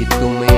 e do meio.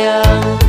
sayang